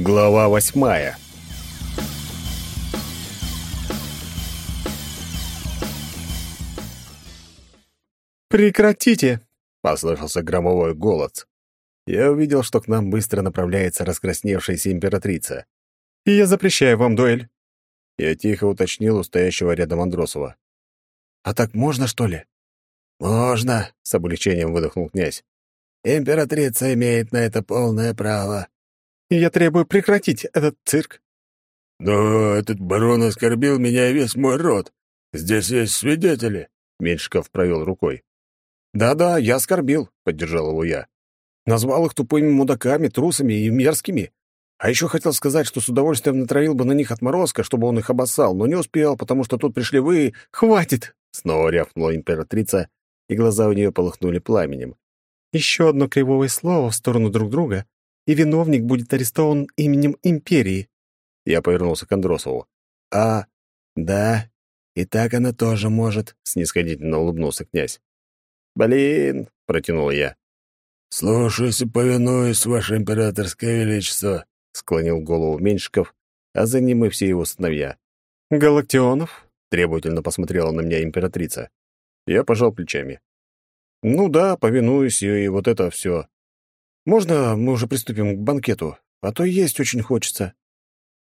Глава восьмая «Прекратите!» — послышался громовой голос. Я увидел, что к нам быстро направляется раскрасневшаяся императрица. «И я запрещаю вам дуэль». Я тихо уточнил у стоящего рядом Андросова. «А так можно, что ли?» «Можно», — с облегчением выдохнул князь. «Императрица имеет на это полное право». «И я требую прекратить этот цирк». «Но этот барон оскорбил меня и весь мой род. Здесь есть свидетели», — Меньшиков провел рукой. «Да-да, я оскорбил», — поддержал его я. Назвал их тупыми мудаками, трусами и мерзкими. А еще хотел сказать, что с удовольствием натравил бы на них отморозка, чтобы он их обоссал, но не успел, потому что тут пришли вы... «Хватит!» — снова рявкнула императрица, и глаза у нее полыхнули пламенем. «Еще одно кривое слово в сторону друг друга, и виновник будет арестован именем империи». Я повернулся к Андросову. «А, да, и так она тоже может», — снисходительно улыбнулся князь. «Блин», — протянул я. «Слушаюсь и повинуюсь, Ваше Императорское Величество», — склонил голову Меньшиков, а за ним и все его сыновья. «Галактионов?» — требовательно посмотрела на меня императрица. Я пожал плечами. «Ну да, повинуюсь, и вот это все. Можно мы уже приступим к банкету? А то есть очень хочется».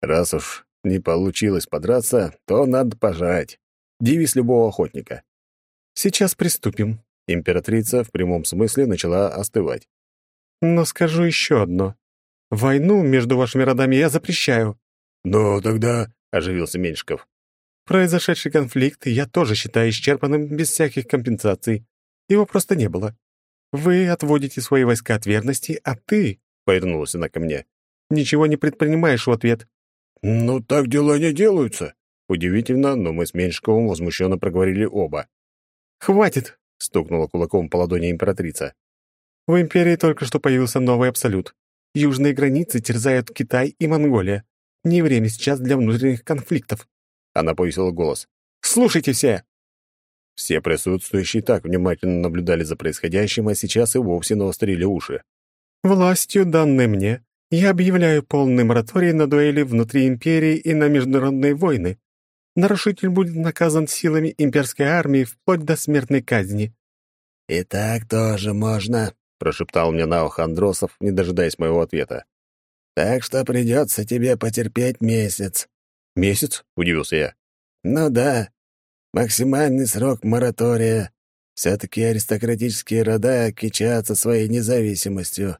Раз уж не получилось подраться, то надо пожать. Девиз любого охотника. «Сейчас приступим», Императрица в прямом смысле начала остывать. «Но скажу еще одно. Войну между вашими родами я запрещаю». «Но тогда...» — оживился Меньшиков. «Произошедший конфликт я тоже считаю исчерпанным без всяких компенсаций. Его просто не было. Вы отводите свои войска от верности, а ты...» — повернулась она ко мне. «Ничего не предпринимаешь в ответ». «Ну, так дела не делаются». Удивительно, но мы с Меньшиковым возмущенно проговорили оба. «Хватит!» — стукнула кулаком по ладони императрица. «В империи только что появился новый абсолют. Южные границы терзают Китай и Монголия. Не время сейчас для внутренних конфликтов». Она повысила голос. «Слушайте все!» Все присутствующие так внимательно наблюдали за происходящим, а сейчас и вовсе навострили уши. «Властью, данной мне, я объявляю полный мораторий на дуэли внутри империи и на международные войны нарушитель будет наказан силами имперской армии вплоть до смертной казни». «И так тоже можно», — прошептал мне на ухо Андросов, не дожидаясь моего ответа. «Так что придется тебе потерпеть месяц». «Месяц?» — удивился я. «Ну да. Максимальный срок моратория. Все-таки аристократические рода кичатся своей независимостью.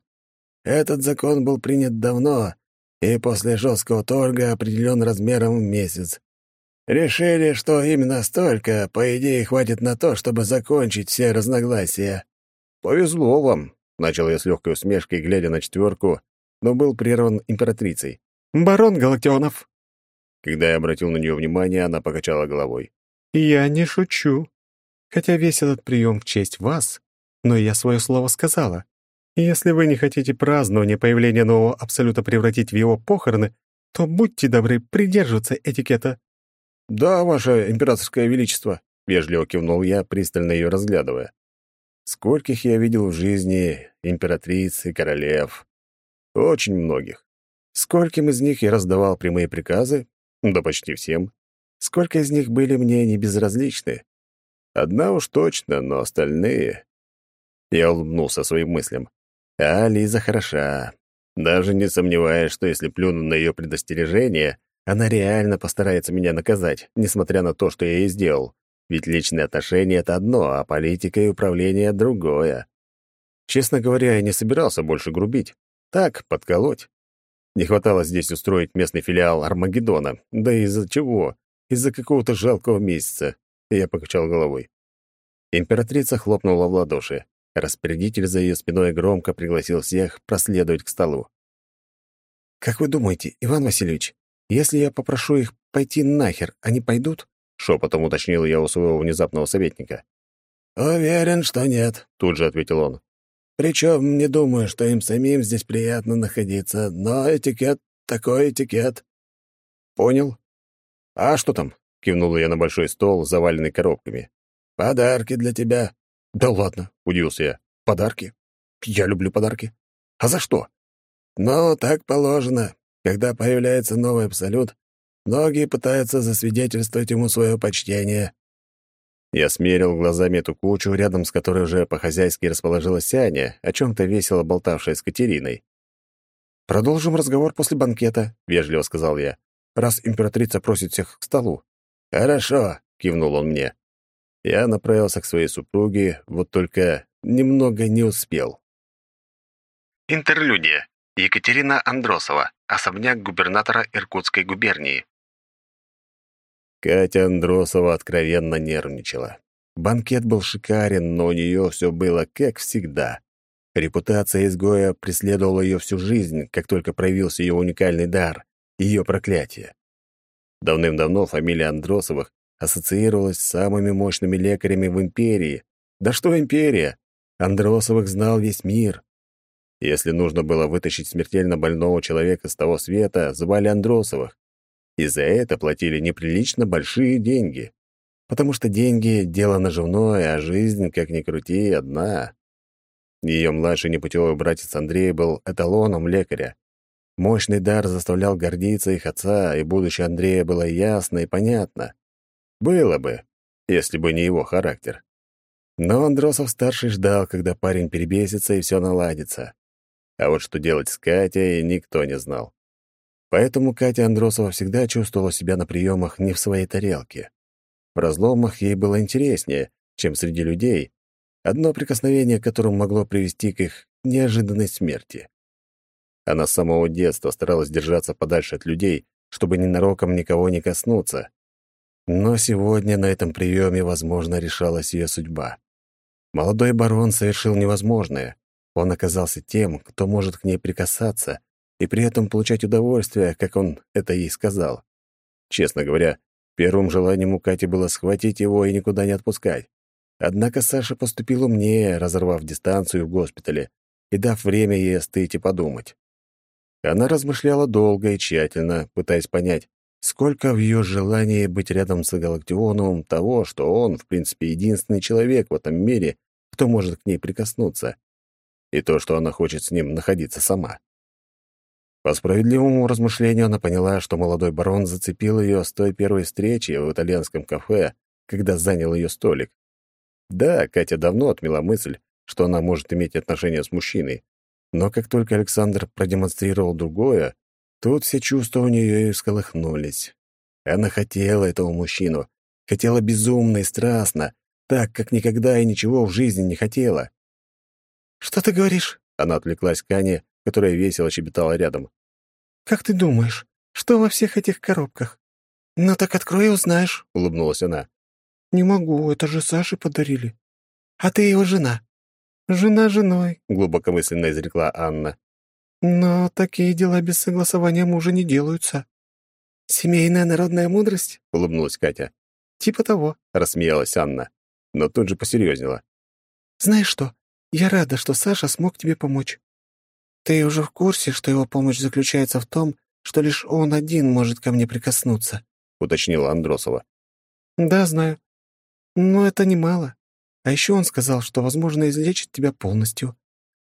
Этот закон был принят давно и после жесткого торга определен размером в месяц. Решили, что именно столько, по идее, хватит на то, чтобы закончить все разногласия. Повезло вам, начал я с легкой усмешкой, глядя на четверку, но был прерван императрицей. Барон Галактионов. Когда я обратил на нее внимание, она покачала головой. Я не шучу. Хотя весь этот прием в честь вас, но я свое слово сказала. если вы не хотите празднование появления нового абсолюта превратить в его похороны, то будьте добры придерживаться этикета. «Да, ваше императорское величество», — вежливо кивнул я, пристально ее разглядывая. «Скольких я видел в жизни императриц и королев? Очень многих. Скольким из них я раздавал прямые приказы? Да почти всем. Сколько из них были мне не безразличны? Одна уж точно, но остальные...» Я улыбнулся своим мыслям. «А Лиза хороша. Даже не сомневаюсь, что если плюну на ее предостережение, она реально постарается меня наказать, несмотря на то, что я ей сделал. Ведь личные отношения — это одно, а политика и управление — другое. Честно говоря, я не собирался больше грубить. Так, подколоть. Не хватало здесь устроить местный филиал Армагеддона. Да из-за чего? Из-за какого-то жалкого месяца. Я покачал головой. Императрица хлопнула в ладоши. Распорядитель за ее спиной громко пригласил всех проследовать к столу. «Как вы думаете, Иван Васильевич, если я попрошу их пойти нахер, они пойдут?» — шепотом уточнил я у своего внезапного советника. «Уверен, что нет», — тут же ответил он. «Причем не думаю, что им самим здесь приятно находиться, но этикет — такой этикет». «Понял. А что там?» — кивнул я на большой стол, заваленный коробками. «Подарки для тебя». «Да ладно», — удивился я. «Подарки? Я люблю подарки. А за что?» «Ну, так положено. Когда появляется новый абсолют, многие пытаются засвидетельствовать ему свое почтение. Я смерил глазами эту кучу, рядом с которой уже по-хозяйски расположилась Аня, о чем-то весело болтавшая с Катериной. «Продолжим разговор после банкета», — вежливо сказал я, «раз императрица просит всех к столу». «Хорошо», — кивнул он мне. Я направился к своей супруге, вот только немного не успел. Интерлюдия. Екатерина Андросова. Особняк губернатора Иркутской губернии. Катя Андросова откровенно нервничала. Банкет был шикарен, но у нее все было как всегда. Репутация изгоя преследовала ее всю жизнь, как только проявился ее уникальный дар — ее проклятие. Давным-давно фамилия Андросовых ассоциировалась с самыми мощными лекарями в империи. Да что империя? Андросовых знал весь мир. Если нужно было вытащить смертельно больного человека с того света, звали Андросовых и за это платили неприлично большие деньги. Потому что деньги — дело наживное, а жизнь, как ни крути, одна. Ее младший непутевый братец Андрей был эталоном лекаря. Мощный дар заставлял гордиться их отца, и будущее Андрея было ясно и понятно. Было бы, если бы не его характер. Но Андросов-старший ждал, когда парень перебесится и все наладится. А вот что делать с Катей, никто не знал. Поэтому Катя Андросова всегда чувствовала себя на приемах не в своей тарелке. В разломах ей было интереснее, чем среди людей, одно прикосновение к которому могло привести к их неожиданной смерти. Она с самого детства старалась держаться подальше от людей, чтобы ненароком никого не коснуться. Но сегодня на этом приеме, возможно, решалась ее судьба. Молодой барон совершил невозможное. Он оказался тем, кто может к ней прикасаться, и при этом получать удовольствие, как он это ей сказал. Честно говоря, первым желанием у Кати было схватить его и никуда не отпускать. Однако Саша поступил умнее, разорвав дистанцию в госпитале и дав время ей остыть и подумать. Она размышляла долго и тщательно, пытаясь понять, сколько в ее желании быть рядом с Галактионовым того, что он, в принципе, единственный человек в этом мире, кто может к ней прикоснуться, и то, что она хочет с ним находиться сама. По справедливому размышлению она поняла, что молодой барон зацепил ее с той первой встречи в итальянском кафе, когда занял ее столик. Да, Катя давно отмела мысль, что она может иметь отношения с мужчиной, но как только Александр продемонстрировал другое, тут все чувства у нее и всколыхнулись. Она хотела этого мужчину, хотела безумно и страстно, так, как никогда и ничего в жизни не хотела. «Что ты говоришь?» — она отвлеклась к Ане, которая весело щебетала рядом. «Как ты думаешь, что во всех этих коробках?» «Ну так открой и узнаешь», — улыбнулась она. «Не могу, это же Саше подарили. А ты его жена». «Жена женой», — глубокомысленно изрекла Анна. «Но такие дела без согласования мужа не делаются». «Семейная народная мудрость?» — улыбнулась Катя. «Типа того», — рассмеялась Анна, но тут же посерьезнела. «Знаешь что, я рада, что Саша смог тебе помочь. «Ты уже в курсе, что его помощь заключается в том, что лишь он один может ко мне прикоснуться?» — уточнила Андросова. «Да, знаю. Но это немало. А еще он сказал, что, возможно, излечит тебя полностью.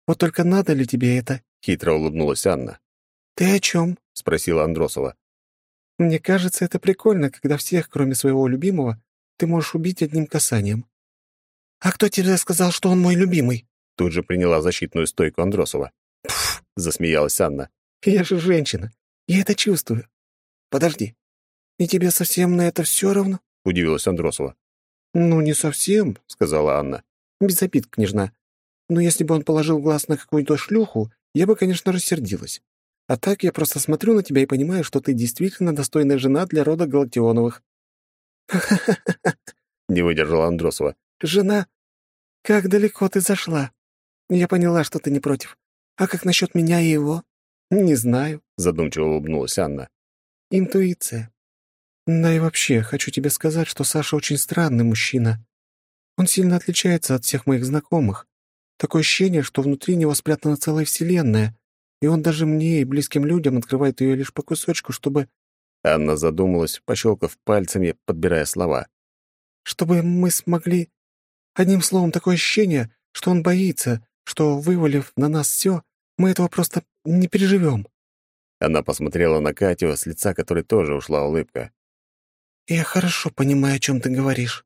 Вот только надо ли тебе это?» — хитро улыбнулась Анна. «Ты о чем?» — спросила Андросова. «Мне кажется, это прикольно, когда всех, кроме своего любимого, ты можешь убить одним касанием». «А кто тебе сказал, что он мой любимый?» Тут же приняла защитную стойку Андросова. — засмеялась Анна. «Я же женщина. Я это чувствую. Подожди. И тебе совсем на это все равно?» — удивилась Андросова. «Ну, не совсем», — сказала Анна. «Без обид, княжна. Но если бы он положил глаз на какую-то шлюху, я бы, конечно, рассердилась. А так я просто смотрю на тебя и понимаю, что ты действительно достойная жена для рода Галактионовых». Не выдержала Андросова. «Жена? Как далеко ты зашла? Я поняла, что ты не против. А как насчет меня и его? Не знаю, задумчиво улыбнулась Анна. Интуиция. Да и вообще, хочу тебе сказать, что Саша очень странный мужчина. Он сильно отличается от всех моих знакомых. Такое ощущение, что внутри него спрятана целая вселенная, и он даже мне и близким людям открывает ее лишь по кусочку, чтобы...» Анна задумалась, пощелкав пальцами, подбирая слова. «Чтобы мы смогли... Одним словом, такое ощущение, что он боится, что, вывалив на нас все, мы этого просто не переживем. Она посмотрела на Катю, с лица которой тоже ушла улыбка. «Я хорошо понимаю, о чем ты говоришь».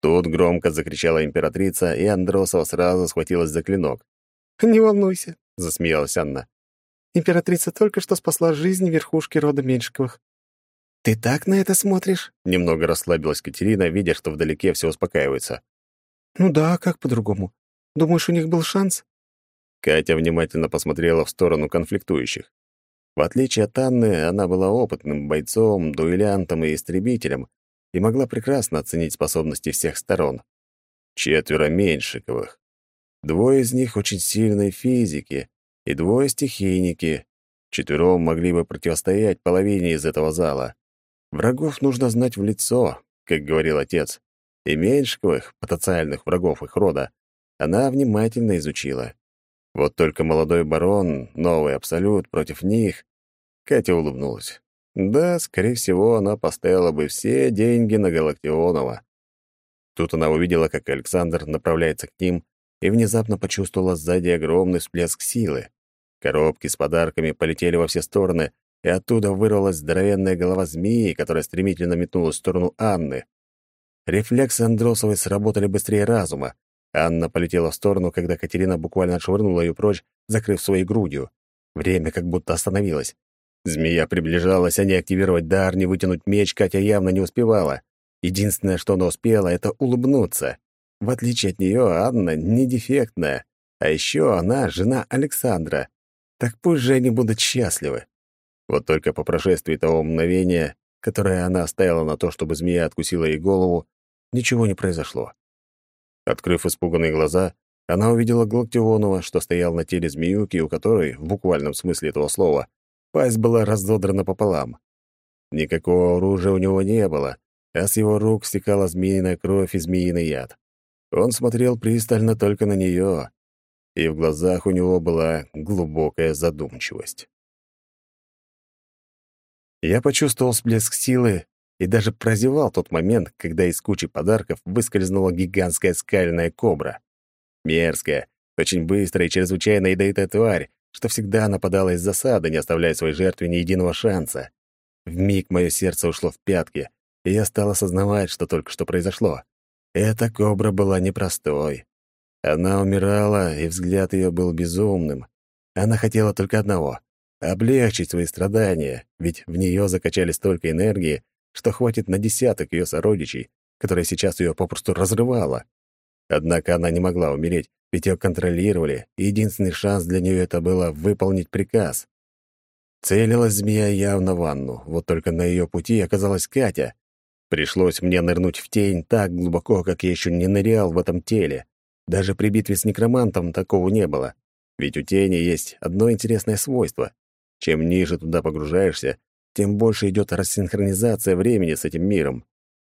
Тут громко закричала императрица, и Андросова сразу схватилась за клинок. «Не волнуйся», — засмеялась Анна. «Императрица только что спасла жизнь верхушки рода Меньшиковых. «Ты так на это смотришь?» Немного расслабилась Катерина, видя, что вдалеке все успокаивается. «Ну да, как по-другому? Думаешь, у них был шанс?» Катя внимательно посмотрела в сторону конфликтующих. В отличие от Анны, она была опытным бойцом, дуэлянтом и истребителем и могла прекрасно оценить способности всех сторон. Четверо Меньшиковых. Двое из них очень сильной физики и двое стихийники. Четвером могли бы противостоять половине из этого зала. Врагов нужно знать в лицо, как говорил отец, и Меньшиковых, потенциальных врагов их рода, она внимательно изучила. Вот только молодой барон, новый абсолют против них. Катя улыбнулась. Да, скорее всего, она поставила бы все деньги на Галактионова. Тут она увидела, как Александр направляется к ним, и внезапно почувствовала сзади огромный всплеск силы. Коробки с подарками полетели во все стороны, и оттуда вырвалась здоровенная голова змеи, которая стремительно метнулась в сторону Анны. Рефлексы Андросовой сработали быстрее разума. Анна полетела в сторону, когда Катерина буквально отшвырнула ее прочь, закрыв своей грудью. Время как будто остановилось. Змея приближалась, а не активировать дар, не вытянуть меч Катя явно не успевала. Единственное, что она успела, — это улыбнуться. В отличие от нее, Анна не дефектная. А еще она — жена Александра. Так пусть же они будут счастливы. Вот только по прошествии того мгновения, которое она оставила на то, чтобы змея откусила ей голову, ничего не произошло. Открыв испуганные глаза, она увидела Галактионова, что стоял на теле змеюки, у которой, в буквальном смысле этого слова, пасть была разодрана пополам. Никакого оружия у него не было, а с его рук стекала змеиная кровь и змеиный яд. Он смотрел пристально только на нее, и в глазах у него была глубокая задумчивость. Я почувствовал всплеск силы и даже прозевал тот момент, когда из кучи подарков выскользнула гигантская скальная кобра. Мерзкая, очень быстрая и чрезвычайно ядовитая тварь, что всегда нападала из засады, не оставляя своей жертве ни единого шанса. Вмиг мое сердце ушло в пятки, и я стал осознавать, что только что произошло. Эта кобра была непростой. Она умирала, и взгляд ее был безумным. Она хотела только одного облегчить свои страдания, ведь в нее закачали столько энергии, что хватит на десяток ее сородичей, которая сейчас ее попросту разрывала. Однако она не могла умереть, ведь ее контролировали, и единственный шанс для нее это было выполнить приказ. Целилась змея явно в ванну, вот только на ее пути оказалась Катя. Пришлось мне нырнуть в тень так глубоко, как я еще не нырял в этом теле. Даже при битве с некромантом такого не было. Ведь у тени есть одно интересное свойство. Чем ниже туда погружаешься, тем больше идет рассинхронизация времени с этим миром.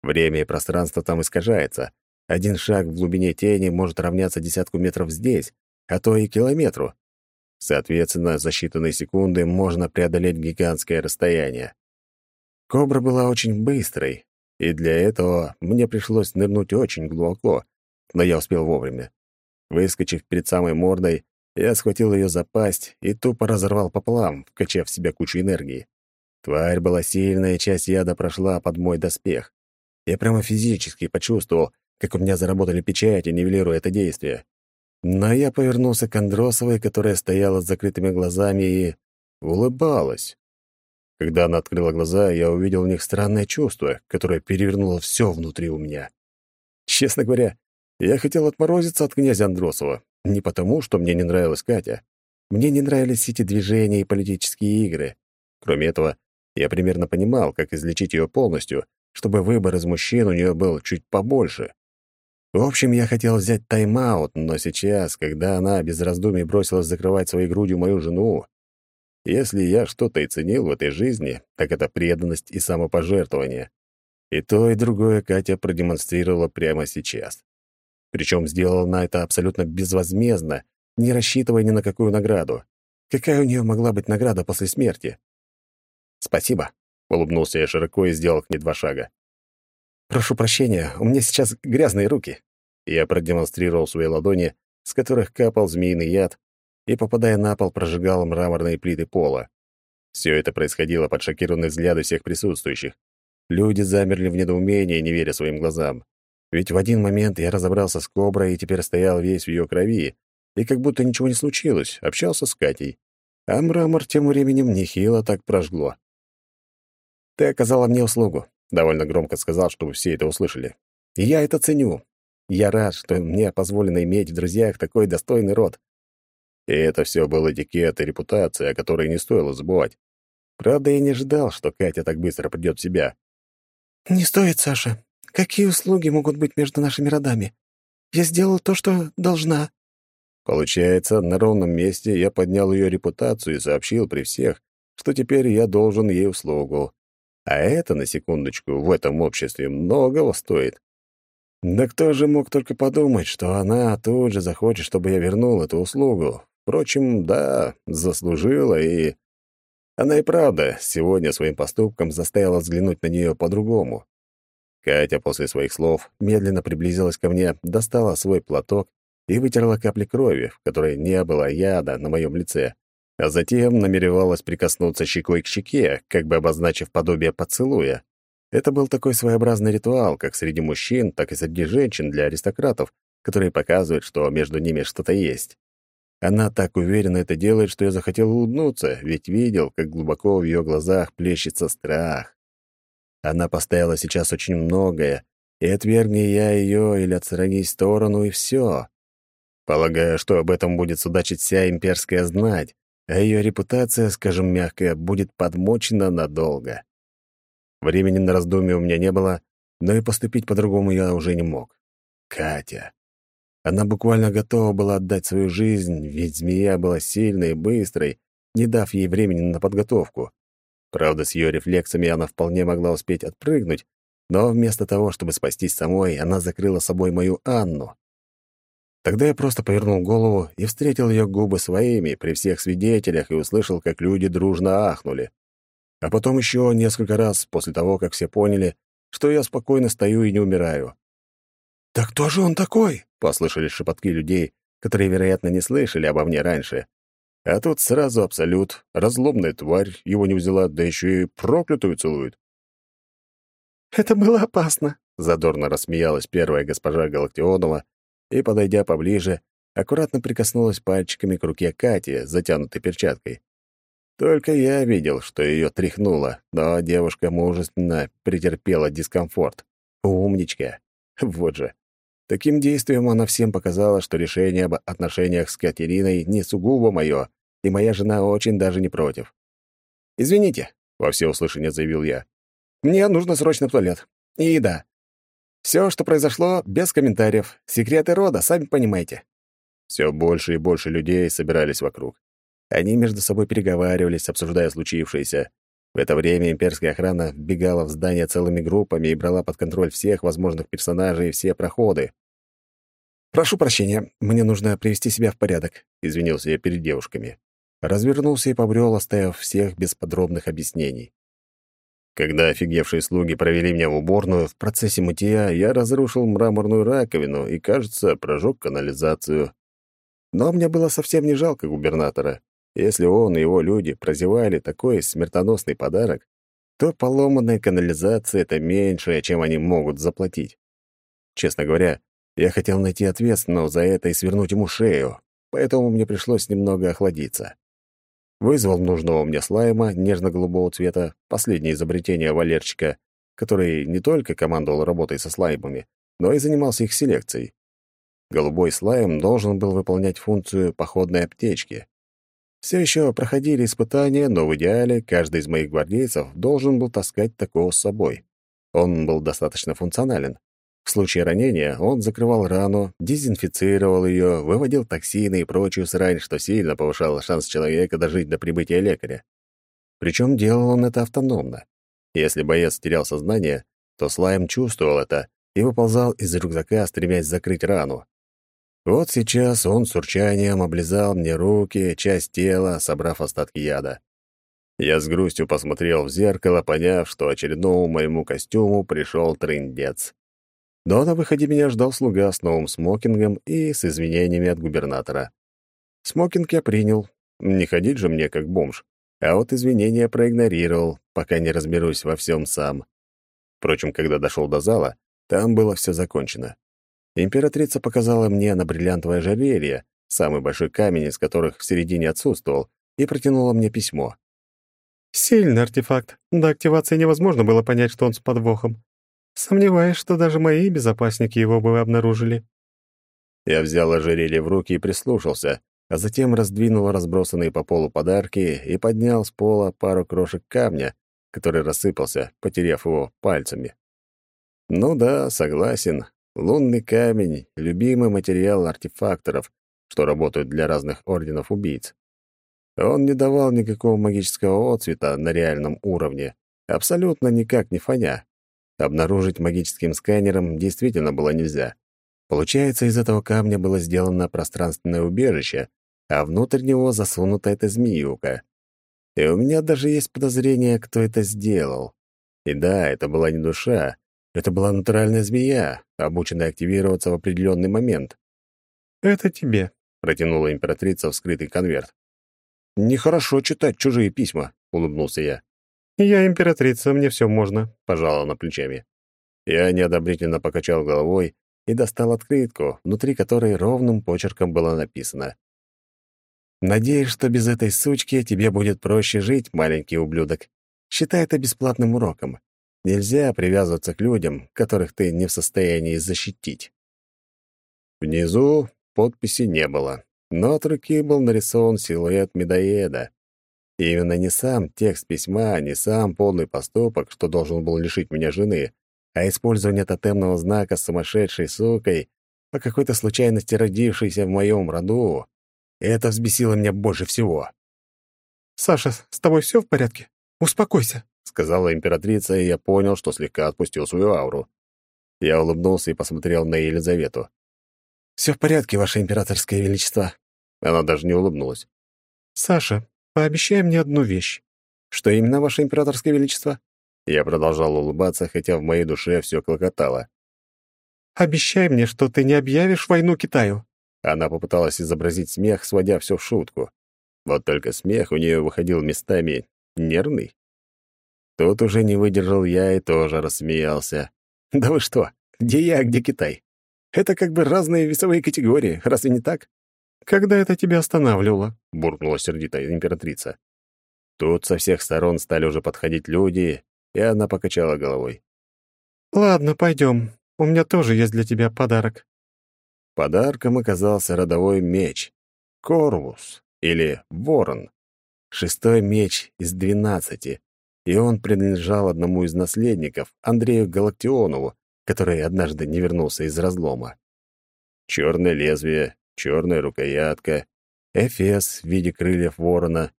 Время и пространство там искажается. Один шаг в глубине тени может равняться десятку метров здесь, а то и километру. Соответственно, за считанные секунды можно преодолеть гигантское расстояние. Кобра была очень быстрой, и для этого мне пришлось нырнуть очень глубоко, но я успел вовремя. Выскочив перед самой мордой, я схватил ее за пасть и тупо разорвал пополам, вкачав в себя кучу энергии. Тварь была сильная, часть яда прошла под мой доспех. Я прямо физически почувствовал, как у меня заработали печати, нивелируя это действие. Но я повернулся к Андросовой, которая стояла с закрытыми глазами и улыбалась. Когда она открыла глаза, я увидел в них странное чувство, которое перевернуло все внутри у меня. Честно говоря, я хотел отморозиться от князя Андросова, не потому, что мне не нравилась Катя. Мне не нравились эти движения и политические игры. Кроме этого, я примерно понимал, как излечить ее полностью, чтобы выбор из мужчин у нее был чуть побольше. В общем, я хотел взять тайм-аут, но сейчас, когда она без раздумий бросилась закрывать своей грудью мою жену, если я что-то и ценил в этой жизни, так это преданность и самопожертвование. И то, и другое Катя продемонстрировала прямо сейчас. Причем сделала она это абсолютно безвозмездно, не рассчитывая ни на какую награду. Какая у нее могла быть награда после смерти? «Спасибо», — улыбнулся я широко и сделал к ней два шага. «Прошу прощения, у меня сейчас грязные руки». Я продемонстрировал свои ладони, с которых капал змеиный яд, и, попадая на пол, прожигал мраморные плиты пола. Все это происходило под шокированные взгляды всех присутствующих. Люди замерли в недоумении, не веря своим глазам. Ведь в один момент я разобрался с коброй и теперь стоял весь в ее крови, и как будто ничего не случилось, общался с Катей. А мрамор тем временем нехило так прожгло. «Ты оказала мне услугу», — довольно громко сказал, чтобы все это услышали. «И я это ценю. Я рад, что мне позволено иметь в друзьях такой достойный род». И это все был этикет и репутация, о которой не стоило забывать. Правда, я не ждал, что Катя так быстро придет в себя. «Не стоит, Саша. Какие услуги могут быть между нашими родами? Я сделала то, что должна». Получается, на ровном месте я поднял ее репутацию и сообщил при всех, что теперь я должен ей услугу. А это, на секундочку, в этом обществе многого стоит. Да кто же мог только подумать, что она тут же захочет, чтобы я вернул эту услугу. Впрочем, да, заслужила и... Она и правда сегодня своим поступком заставила взглянуть на нее по-другому. Катя после своих слов медленно приблизилась ко мне, достала свой платок и вытерла капли крови, в которой не было яда на моем лице, а затем намеревалась прикоснуться щекой к щеке, как бы обозначив подобие поцелуя. Это был такой своеобразный ритуал, как среди мужчин, так и среди женщин для аристократов, которые показывают, что между ними что-то есть. Она так уверенно это делает, что я захотел улыбнуться, ведь видел, как глубоко в ее глазах плещется страх. Она поставила сейчас очень многое, и отвергни я ее или отстранись сторону, и все. Полагаю, что об этом будет судачить вся имперская знать, а ее репутация, скажем мягко, будет подмочена надолго. Времени на раздумье у меня не было, но и поступить по-другому я уже не мог. Катя. Она буквально готова была отдать свою жизнь, ведь змея была сильной и быстрой, не дав ей времени на подготовку. Правда, с ее рефлексами она вполне могла успеть отпрыгнуть, но вместо того, чтобы спастись самой, она закрыла собой мою Анну. Тогда я просто повернул голову и встретил ее губы своими при всех свидетелях и услышал, как люди дружно ахнули. А потом еще несколько раз после того, как все поняли, что я спокойно стою и не умираю. «Да кто же он такой?» — послышались шепотки людей, которые, вероятно, не слышали обо мне раньше. А тут сразу Абсолют, разломная тварь, его не взяла, да еще и проклятую целует. «Это было опасно», — задорно рассмеялась первая госпожа Галактионова и, подойдя поближе, аккуратно прикоснулась пальчиками к руке Кати, затянутой перчаткой. Только я видел, что ее тряхнуло, но девушка мужественно претерпела дискомфорт. Умничка. Вот же. Таким действием она всем показала, что решение об отношениях с Катериной не сугубо мое, и моя жена очень даже не против. «Извините», — во всеуслышание заявил я. «Мне нужно срочно в туалет. И да, все, что произошло, без комментариев. Секреты рода, сами понимаете». Все больше и больше людей собирались вокруг. Они между собой переговаривались, обсуждая случившееся. В это время имперская охрана вбегала в здание целыми группами и брала под контроль всех возможных персонажей и все проходы. «Прошу прощения, мне нужно привести себя в порядок», — извинился я перед девушками. Развернулся и побрел, оставив всех без подробных объяснений. Когда офигевшие слуги провели меня в уборную, в процессе мытья я разрушил мраморную раковину и, кажется, прожег канализацию. Но мне было совсем не жалко губернатора. Если он и его люди прозевали такой смертоносный подарок, то поломанная канализация — это меньшее, чем они могут заплатить. Честно говоря, я хотел найти ответственного за это и свернуть ему шею, поэтому мне пришлось немного охладиться. Вызвал нужного мне слайма нежно-голубого цвета, последнее изобретение Валерчика, который не только командовал работой со слаймами, но и занимался их селекцией. Голубой слайм должен был выполнять функцию походной аптечки. Все еще проходили испытания, но в идеале каждый из моих гвардейцев должен был таскать такого с собой. Он был достаточно функционален. В случае ранения он закрывал рану, дезинфицировал ее, выводил токсины и прочую срань, что сильно повышало шанс человека дожить до прибытия лекаря. Причем делал он это автономно. Если боец терял сознание, то слайм чувствовал это и выползал из рюкзака, стремясь закрыть рану. Вот сейчас он с урчанием облизал мне руки, часть тела, собрав остатки яда. Я с грустью посмотрел в зеркало, поняв, что очередному моему костюму пришел трындец. Но на выходе меня ждал слуга с новым смокингом и с извинениями от губернатора. Смокинг я принял. Не ходить же мне как бомж. А вот извинения проигнорировал, пока не разберусь во всем сам. Впрочем, когда дошел до зала, там было все закончено. Императрица показала мне на бриллиантовое ожерелье, самый большой камень из которых в середине отсутствовал, и протянула мне письмо. «Сильный артефакт. До активации невозможно было понять, что он с подвохом. Сомневаюсь, что даже мои безопасники его бы обнаружили». Я взял ожерелье в руки и прислушался, а затем раздвинул разбросанные по полу подарки и поднял с пола пару крошек камня, который рассыпался, потеряв его пальцами. Ну да, согласен. Лунный камень — любимый материал артефакторов, что работают для разных орденов убийц. Он не давал никакого магического отцвета на реальном уровне, абсолютно никак не фоня. Обнаружить магическим сканером действительно было нельзя. Получается, из этого камня было сделано пространственное убежище, а внутрь него засунута эта змеюка. И у меня даже есть подозрение, кто это сделал. И да, это была не душа, это была натуральная змея, обученная активироваться в определенный момент. «Это тебе», — протянула императрица вскрытый конверт. «Нехорошо читать чужие письма», — улыбнулся я. «Я императрица, мне все можно», — пожала она плечами. Я неодобрительно покачал головой и достал открытку, внутри которой ровным почерком было написано. «Надеюсь, что без этой сучки тебе будет проще жить, маленький ублюдок. Считай это бесплатным уроком. Нельзя привязываться к людям, которых ты не в состоянии защитить». Внизу подписи не было, но от руки был нарисован силуэт медоеда. И именно не сам текст письма, не сам полный поступок, что должен был лишить меня жены, а использование тотемного знака с сумасшедшей сукой, по какой-то случайности родившейся в моем роду, это взбесило меня больше всего. «Саша, с тобой все в порядке? Успокойся», — сказала императрица, и я понял, что слегка отпустил свою ауру. Я улыбнулся и посмотрел на Елизавету. «Все в порядке, Ваше Императорское Величество». Она даже не улыбнулась. «Саша, пообещай мне одну вещь». «Что именно, Ваше Императорское Величество?» Я продолжал улыбаться, хотя в моей душе все клокотало. «Обещай мне, что ты не объявишь войну Китаю». Она попыталась изобразить смех, сводя все в шутку. Вот только смех у нее выходил местами нервный. Тут уже не выдержал я и тоже рассмеялся. «Да вы что? Где я, где Китай? Это как бы разные весовые категории, разве не так? Когда это тебя останавливало? буркнула сердитая императрица. Тут со всех сторон стали уже подходить люди, и она покачала головой. Ладно, пойдем. У меня тоже есть для тебя подарок. Подарком оказался родовой меч. Корвус или Ворон. Шестой меч из двенадцати, и он принадлежал одному из наследников, Андрею Галактионову, который однажды не вернулся из разлома. Черное лезвие, черная рукоятка, эфес в виде крыльев ворона.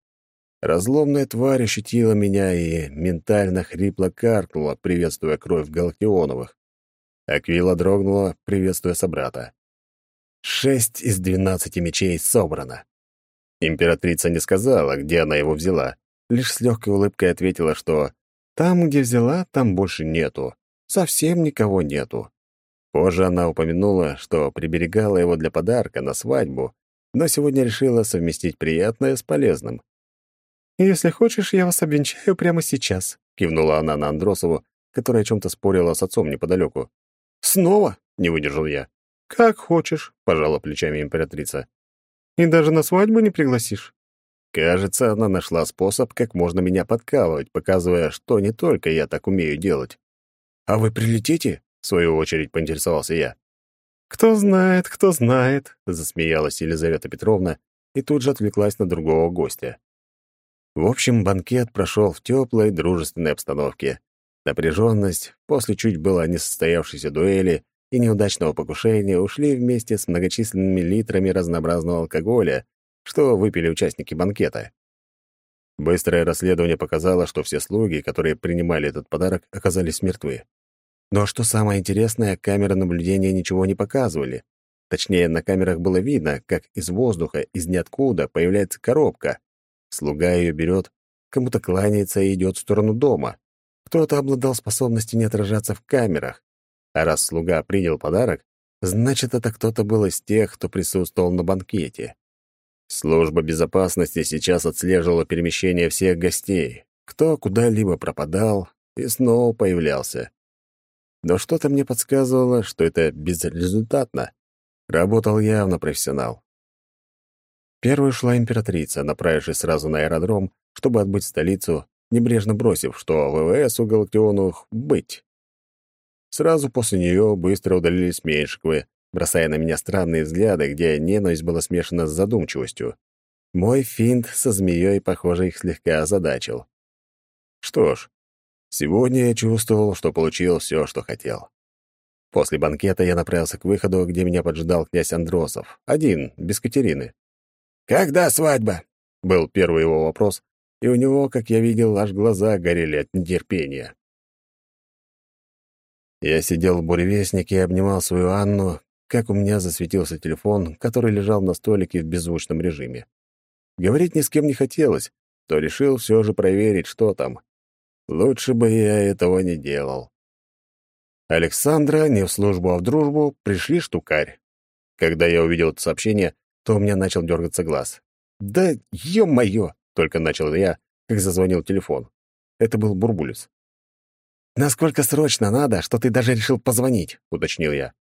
Разломная тварь ощутила меня и ментально хрипло каркнула, приветствуя кровь Галактионовых. Аквила дрогнула, приветствуя собрата. Шесть из двенадцати мечей собрано. Императрица не сказала, где она его взяла, лишь с легкой улыбкой ответила, что «там, где взяла, там больше нету совсем никого нету. Позже она упомянула, что приберегала его для подарка на свадьбу, но сегодня решила совместить приятное с полезным. «Если хочешь, я вас обвенчаю прямо сейчас», — кивнула она на Андросову, которая о чем-то спорила с отцом неподалеку. «Снова?» — не выдержал я. «Как хочешь», — пожала плечами императрица. «И даже на свадьбу не пригласишь?» Кажется, она нашла способ, как можно меня подкалывать, показывая, что не только я так умею делать. «А вы прилетите?» — в свою очередь поинтересовался я. «Кто знает, кто знает», — засмеялась Елизавета Петровна и тут же отвлеклась на другого гостя. В общем, банкет прошел в теплой, дружественной обстановке. Напряженность после чуть было несостоявшейся дуэли и неудачного покушения ушли вместе с многочисленными литрами разнообразного алкоголя, что выпили участники банкета. Быстрое расследование показало, что все слуги, которые принимали этот подарок, оказались мертвы. Но что самое интересное, камеры наблюдения ничего не показывали. Точнее, на камерах было видно, как из воздуха, из ниоткуда появляется коробка. Слуга ее берет, кому-то кланяется и идет в сторону дома. Кто-то обладал способностью не отражаться в камерах. А раз слуга принял подарок, значит, это кто-то был из тех, кто присутствовал на банкете. Служба безопасности сейчас отслеживала перемещение всех гостей, кто куда-либо пропадал и снова появлялся. Но что-то мне подсказывало, что это безрезультатно. Работал явно профессионал. Первой шла императрица, направившись сразу на аэродром, чтобы отбыть столицу, небрежно бросив, что ВВС у Галактионовых быть. Сразу после нее быстро удалились Меньшиковы, бросая на меня странные взгляды, где ненависть была смешана с задумчивостью. Мой финт со змеей, похоже, их слегка озадачил. Что ж, сегодня я чувствовал, что получил все, что хотел. После банкета я направился к выходу, где меня поджидал князь Андросов. Один, без Катерины. «Когда свадьба?» — был первый его вопрос, и у него, как я видел, аж глаза горели от нетерпения. Я сидел в буревестнике и обнимал свою Анну, как у меня засветился телефон, который лежал на столике в беззвучном режиме. Говорить ни с кем не хотелось, то решил все же проверить, что там. Лучше бы я этого не делал. Александра, не в службу, а в дружбу, пришли штукарь. Когда я увидел это сообщение, то у меня начал дергаться глаз. «Да ё-моё!» — только начал я, как зазвонил телефон. Это был Бурбулис. «Насколько срочно надо, что ты даже решил позвонить?» — уточнил я.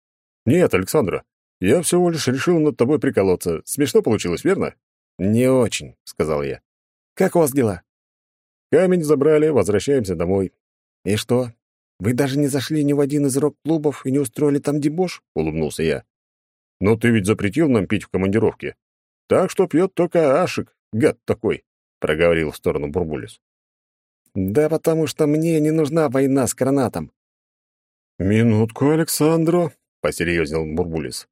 «Нет, Александра, я всего лишь решил над тобой приколоться. Смешно получилось, верно?» «Не очень», — сказал я. «Как у вас дела?» «Камень забрали, возвращаемся домой». «И что? Вы даже не зашли ни в один из рок-клубов и не устроили там дебош?» — улыбнулся я. «Но ты ведь запретил нам пить в командировке. Так что пьет только Ашик, гад такой», — проговорил в сторону Бурбулис. «Да потому что мне не нужна война с гранатом». «Минутку, Александро», — посерьезнел Бурбулис.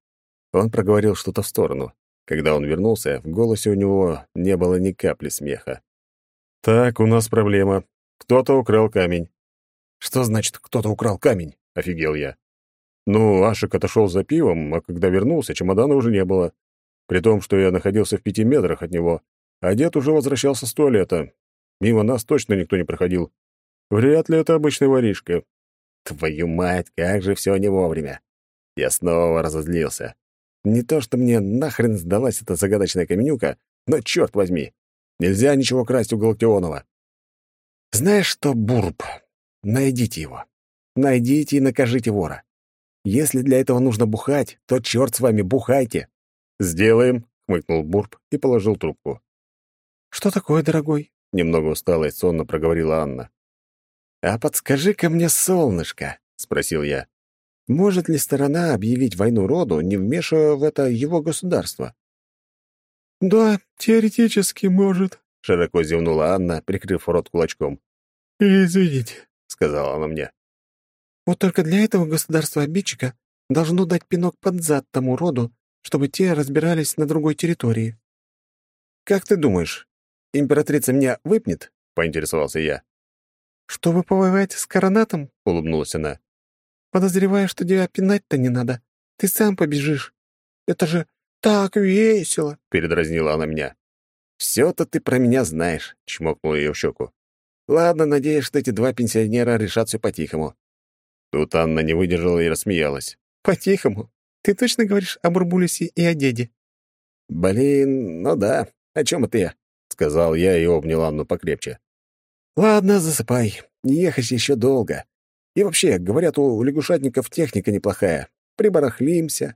Он проговорил что-то в сторону. Когда он вернулся, в голосе у него не было ни капли смеха. «Так, у нас проблема. Кто-то украл камень». «Что значит, кто-то украл камень?» — офигел я. «Ну, Ашик отошел за пивом, а когда вернулся, чемодана уже не было. При том, что я находился в пяти метрах от него, а дед уже возвращался с туалета. Мимо нас точно никто не проходил. Вряд ли это обычный воришка». «Твою мать, как же все не вовремя!» Я снова разозлился. Не то, что мне нахрен сдалась эта загадочная каменюка, но черт возьми, нельзя ничего красть у Галактионова. Знаешь что, Бурб, найдите его. Найдите и накажите вора. Если для этого нужно бухать, то черт с вами, бухайте. Сделаем, хмыкнул Бурб и положил трубку. Что такое, дорогой? Немного устала и сонно проговорила Анна. «А подскажи-ка мне, солнышко», — спросил я. Может ли сторона объявить войну роду, не вмешивая в это его государство? «Да, теоретически может», — широко зевнула Анна, прикрыв рот кулачком. «Извините», — сказала она мне. «Вот только для этого государство-обидчика должно дать пинок под зад тому роду, чтобы те разбирались на другой территории». «Как ты думаешь, императрица меня выпнет?» — поинтересовался я. «Чтобы повоевать с коронатом?» — улыбнулась она. Подозреваю, что тебя пинать-то не надо. Ты сам побежишь. Это же так весело!» — передразнила она меня. «Все-то ты про меня знаешь», — чмокнул ее в щеку. «Ладно, надеюсь, что эти два пенсионера решат все по-тихому». Тут Анна не выдержала и рассмеялась. «По-тихому? Ты точно говоришь о Бурбулисе и о деде?» «Блин, ну да. О чем это я?» — сказал я и обнял Анну покрепче. «Ладно, засыпай. Ехать еще долго. И вообще, говорят, у лягушатников техника неплохая. Прибарахлимся,